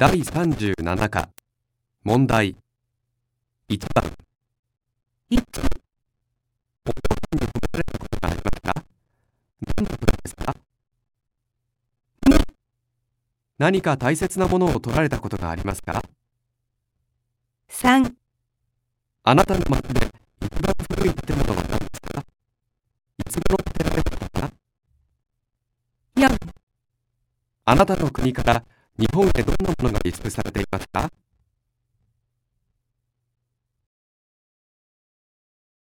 第37課。問題。1番。1、お父さんに褒められたことがありますか？どんなことですか何か大切なものを取られたことがありますか？3、あなたの町で一番古い建物は何ですか？いつ頃建てられたのか？4、あなたの国から日本へどんなものが備蓄されていますか